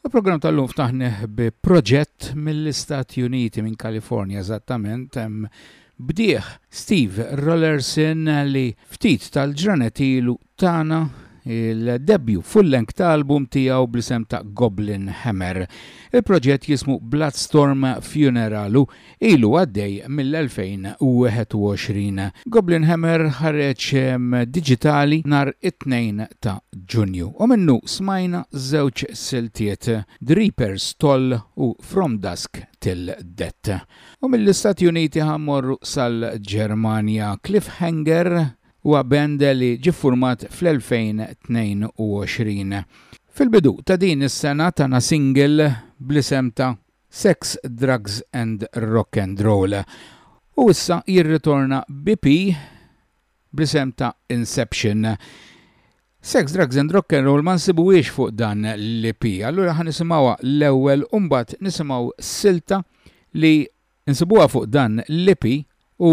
Il-programm tal-lum ftaħnih bi proġett mill-Istati Uniti minn Kalifornja eżattament bdieħ Steve Rollerson li ftit tal-ġranet ilu tana il-debju full-length ta' album tiegħu blisem ta' Goblin Hammer. Il-proġett jismu Bloodstorm Funeralu Ilu għaddej mill-2021. Goblin Hammer ħareġ diġitali nhar it-Tnejn ta' Ġunju u minnu smajna żewġ siltiet, The Reaper's Toll u From Dusk Till Death. U mill-Istati Uniti ħa mmorru sal-Ġermanja. Cliffhanger huwa band li ġie ffurmat fl-2022. Fil-bidu ta' din is-sena tana single bl-isem ta' Sex, Drugs and Rock and Roll u issa jirritorna b'EP bl-isem ta' Inception. Sex, Drugs and Rock and Roll ma nsibuhiex fuq dan l-EP, allura ħa nisimgħuha l-ewwel u mbagħad nisimgħu silta li nsibuha fuq dan l-EP u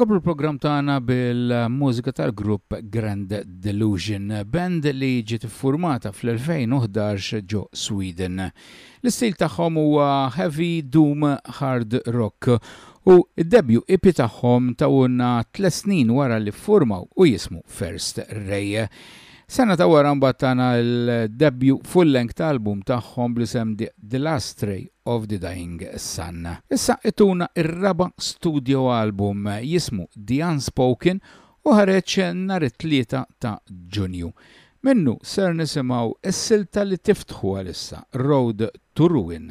Nkomplu l-programm tagħna bil-mużika tal-grupp Grand Delusion, band li ġiet formata fl-2011 ġo Sweden. L-istil tagħhom huwa heavy doom hard rock u d-debju EP tagħhom tawulna tliet snin wara li ffurmaw u jismu First Ray. Sena ta' wara mbagħad tana l-debju full-length album tagħhom bl-isem The Last Ray of the Dying Sun. Issa ituna r-raba' studio album jismu The Unspoken u ħareġ nhar it-Tlieta ta' Ġunju. Minnu ser nisimgħu s-silta li tiftħu għalissa, Road to Ruin.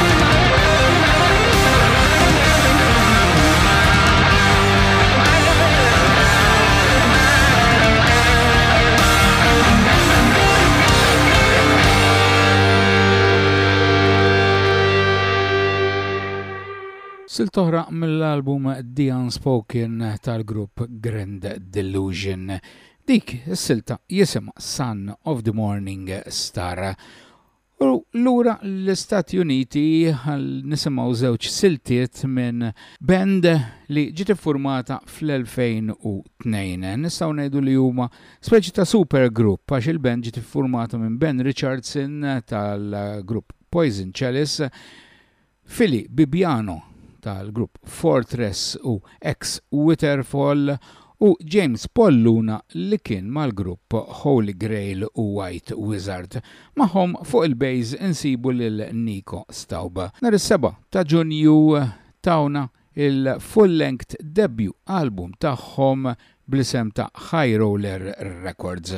Silt oħra mill-album The Unspoken tal-grupp Grand Delusion. Dik is-silta jisima Sun of the Morning Star. U lura l-Istati Uniti għal nisimgħu żewġ siltiet minn band li ġiet iffurmata fl-2002. Nistgħu ngħidu li huma speċi ta' super grupp għax il-band ġiet iffurmata minn Ben Richardson tal-grupp Poison Chalice Philly Bibiano tal-grupp Fortress u Ex Witherfall u James Paul Luna li kien mal-grupp Holy Grail u White Wizard. Magħhom fuq il-bass insibu lil Nico Staub. Nhar is-Sebgħa ta' Ġunju tawna il-full-length debut album tagħhom bl-isem ta' High Roller Records.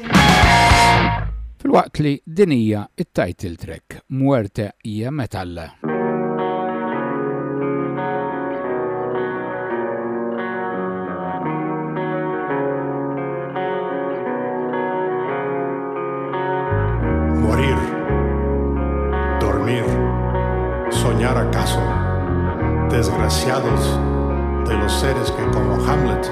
Filwaqt li din hija t-title track Muerte hija metal. desgraciados de los seres que como Hamlet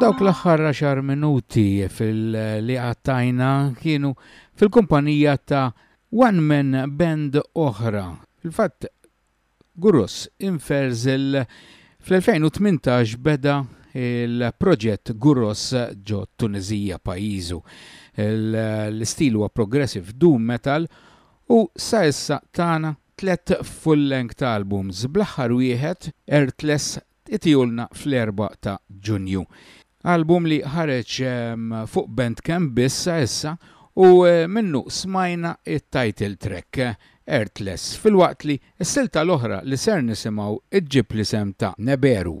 dawk l-aħħar 10 minuti fil-li għattajna kienu fil-kumpanija ta' One man band oħra, fil-fatt Gurus Inferzil, fl-2018 beda l-proġett Gurus ġo Tunisija, pajjiżu. L-istil huwa progressive doom metal u sa issa tana tliet full-length albums, bl-aħħar wieħed Earthless Itihulna fl-Erbgħa ta' Ġunju. Album li ħareġ fuq Bandcamp biss sa issa u minnu smajna t-title track, Heartless, filwaqt li s-silta l-oħra li ser nisimgħu ġġib l-isem ta' Neberu.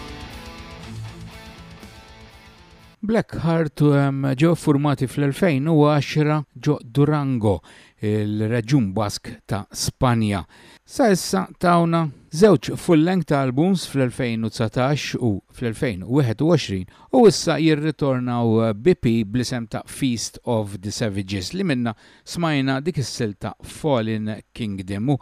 Blackheart ehm, ġew formati fl-2010 ġo Durango, il-reġjun Bask ta' Spanja. Sa issa tawna żewġ full-length ta' albums fl-2019 u fl-2021 u issa jirritornaw BP bl-isem ta' Feast of the Savages li minna smajna dik is-silta Fallen Kingdom u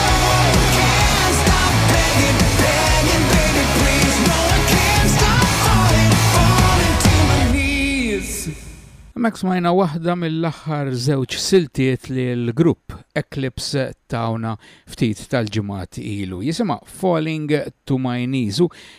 Mek smajna waħda mill-aħħar żewġ siltiet li l-grupp Eclipse tawna ftit tal-ġimgħat ilu. Jisimha Falling to My Knees u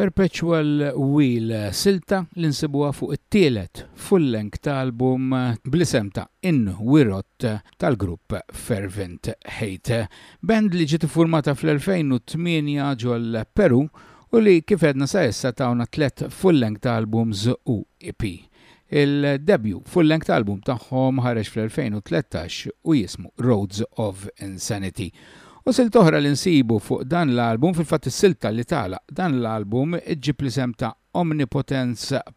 Perpetual Wheel silta li nsibuha fuq it-tielet full-length tal-album bl-isem ta' In Wirot tal-grupp Fervent Hate. Band li ġiet iffurmata fl-2008 ġol-Perù u li kif għedna sa issa tawna tliet full-length albums u EP. Il-debju full-length album tagħhom ħareġ fl-2013 u jismu Roads of Insanity. U silta oħra li nsibu fuq dan l-album, fil-fatt is-silta li tagħlaq dan l-album ġġib l-isem ta' Omnipotence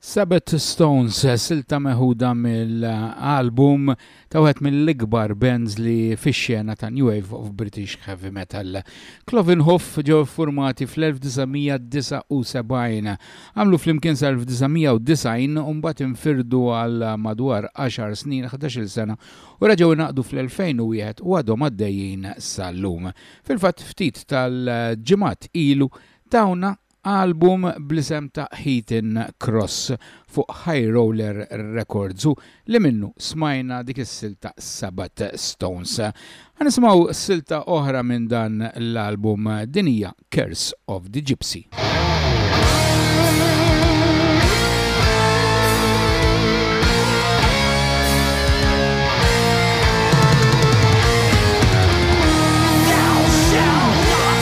Sabbath Stones, silta meħuda mill-album ta' wieħed mill-ikbar bands li fix-xena ta' New Wave of British Heavy Metal. Cloven Hoof ġew formati fl-1979, għamlu flimkien sal-1990 u mbagħad infirdu għal madwar għaxar snin, ħdax-il sena, u reġgħu ngħaqdu fl-2001 u għadhom għaddejjin sal-lum. Fil-fatt ftit tal-ġimgħat ilu tawna Album bl-isem ta' Heaton Cross fuq High Roller Records u li minnu smajna dik is-silta Sabbath Stones. Ħa nisimgħu silta oħra minn dan l-album, din hija Curse of the Gypsy.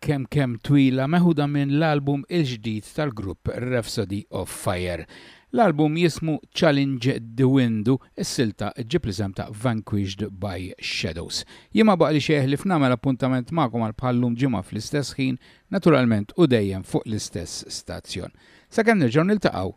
Kemm Kemm Twila meħuda minn l-album il-ġdid tal-grupp Rhapsody of Fire. L-album jismu Challenge the Wind u s-silta ġġib l-isem ta' Vanquished by Shadows. Jien ma baqli xejn ħlief nagħmel appuntament magħkom għal bħal llum ġimgħa fl-istess ħin, naturalment u dejjem fuq l-istess stazzjon. Sakemm nerġgħu niltaqgħu,